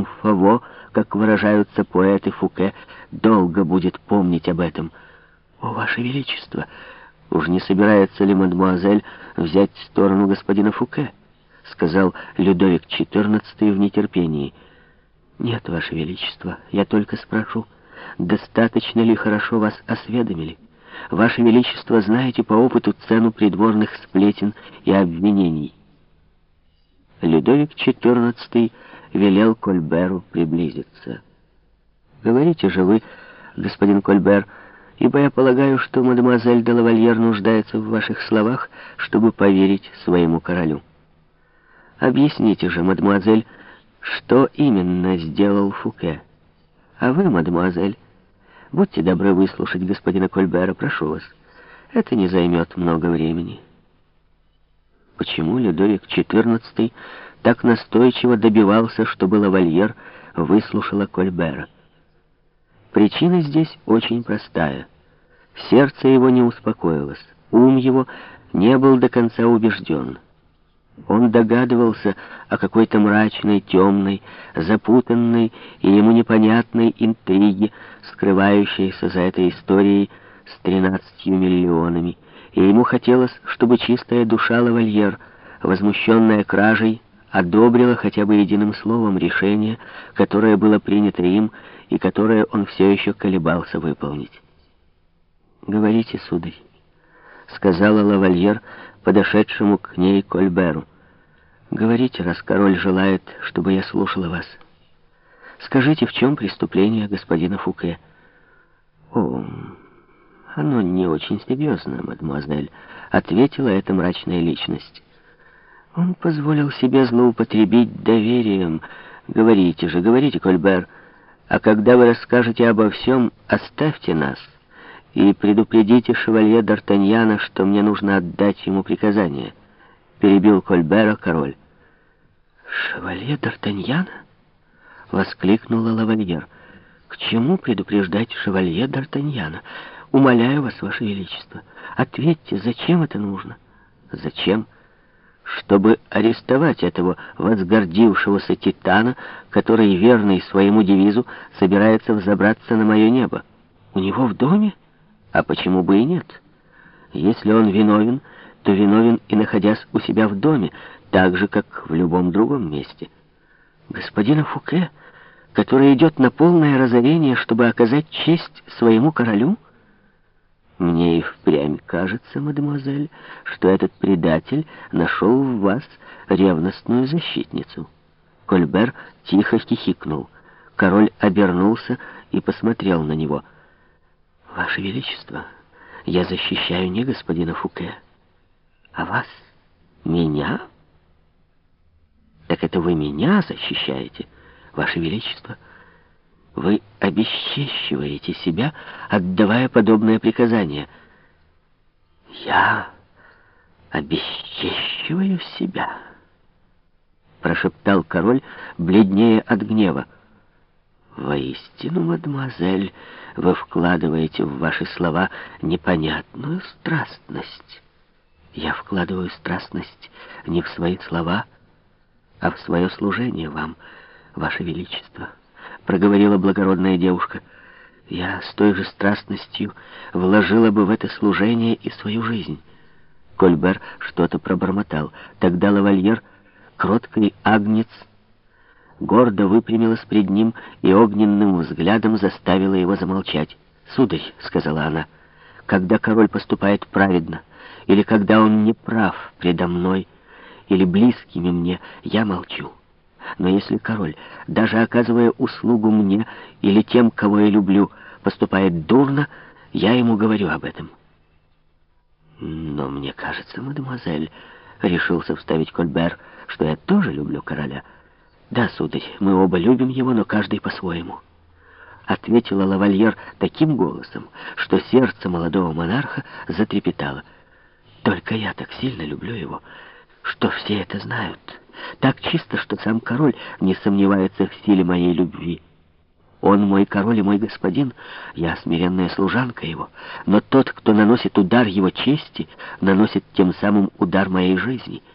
дом Фаво, как выражаются поэты Фуке, долго будет помнить об этом. О, Ваше Величество! Уж не собирается ли мадемуазель взять сторону господина Фуке? Сказал Людовик XIV в нетерпении. Нет, Ваше Величество, я только спрошу, достаточно ли хорошо вас осведомили? Ваше Величество, знаете по опыту цену придворных сплетен и обвинений. Людовик XIV велел Кольберу приблизиться. «Говорите же вы, господин Кольбер, ибо я полагаю, что мадемуазель де лавальер нуждается в ваших словах, чтобы поверить своему королю. Объясните же, мадемуазель, что именно сделал Фуке. А вы, мадемуазель, будьте добры выслушать господина Кольбера, прошу вас. Это не займет много времени». Почему Людовик XIV так настойчиво добивался, чтобы лавальер выслушала Кольбера? Причина здесь очень простая. Сердце его не успокоилось, ум его не был до конца убежден. Он догадывался о какой-то мрачной, темной, запутанной и ему непонятной интриге, скрывающейся за этой историей с тринадцатью миллионами, и ему хотелось, чтобы чистая душа лавальер, возмущенная кражей, одобрила хотя бы единым словом решение, которое было принято им и которое он все еще колебался выполнить. «Говорите, сударь», — сказала лавальер, подошедшему к ней Кольберу. «Говорите, раз король желает, чтобы я слушала вас. Скажите, в чем преступление господина Фуке?» «О, «Оно не очень серьезно, мадемуазель», — ответила эта мрачная личность. «Он позволил себе злоупотребить доверием. Говорите же, говорите, Кольбер. А когда вы расскажете обо всем, оставьте нас и предупредите шевалье Д'Артаньяна, что мне нужно отдать ему приказание», — перебил Кольбера король. «Шевалье Д'Артаньяна?» — воскликнула лавальер. «К чему предупреждать шевалье Д'Артаньяна?» Умоляю вас, Ваше Величество, ответьте, зачем это нужно? Зачем? Чтобы арестовать этого возгордившегося титана, который, верный своему девизу, собирается взобраться на мое небо. У него в доме? А почему бы и нет? Если он виновен, то виновен и находясь у себя в доме, так же, как в любом другом месте. Господина Фуке, который идет на полное разорение, чтобы оказать честь своему королю, — мне и впрямь кажется, мадемуазель, что этот предатель нашел в вас ревностную защитницу. Кольбер тихо хихикнул. Король обернулся и посмотрел на него. «Ваше Величество, я защищаю не господина Фуке, а вас. Меня? Так это вы меня защищаете, Ваше Величество?» Вы обесчещиваете себя, отдавая подобное приказание. Я обесчещиваю себя, прошептал король, бледнее от гнева. Воистину, мадемуазель, вы вкладываете в ваши слова непонятную страстность. Я вкладываю страстность не в свои слова, а в свое служение вам, ваше величество проговорила благородная девушка. Я с той же страстностью вложила бы в это служение и свою жизнь. Кольбер что-то пробормотал. Тогда лавальер, кроткий агнец, гордо выпрямилась пред ним и огненным взглядом заставила его замолчать. «Сударь», — сказала она, — «когда король поступает праведно, или когда он не прав предо мной, или близкими мне, я молчу». Но если король, даже оказывая услугу мне или тем, кого я люблю, поступает дурно, я ему говорю об этом. Но мне кажется, мадемуазель, решился вставить Кольбер, что я тоже люблю короля. Да, сударь, мы оба любим его, но каждый по-своему. Ответила лавальер таким голосом, что сердце молодого монарха затрепетало. Только я так сильно люблю его, что все это знают. Так чисто, что сам король не сомневается в силе моей любви. Он мой король и мой господин, я смиренная служанка его. Но тот, кто наносит удар его чести, наносит тем самым удар моей жизни —